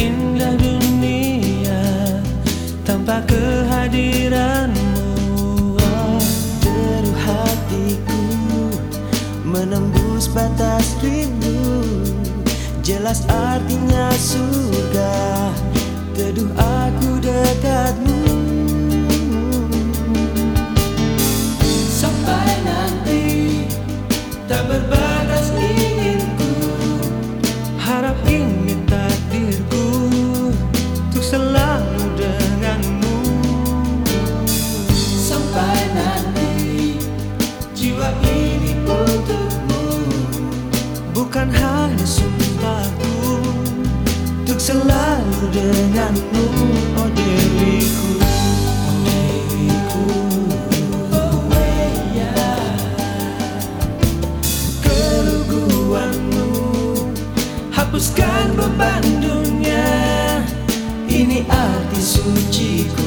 Indah dunia tanpa kehadiranmu oh. Deru hatiku menembus batas rindu Jelas artinya surga Teduh aku Bukan hanya sumpahku Untuk selalu denganmu Oh diriku Oh diriku. Keruguanmu Hapuskan beban dunia. Ini arti suciku.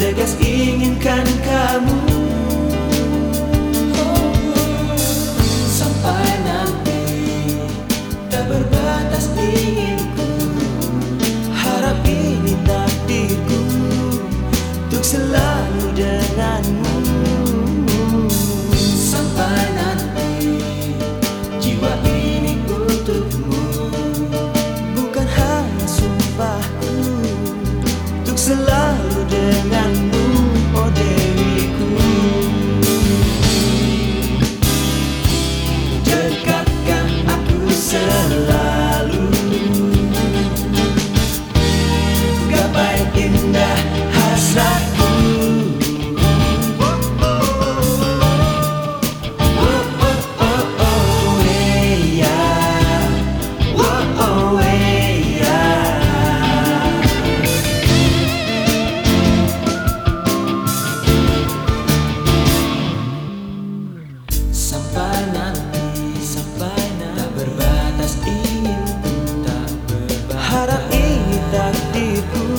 Tegas inginkan kamu Untuk selalu denganmu Tuhan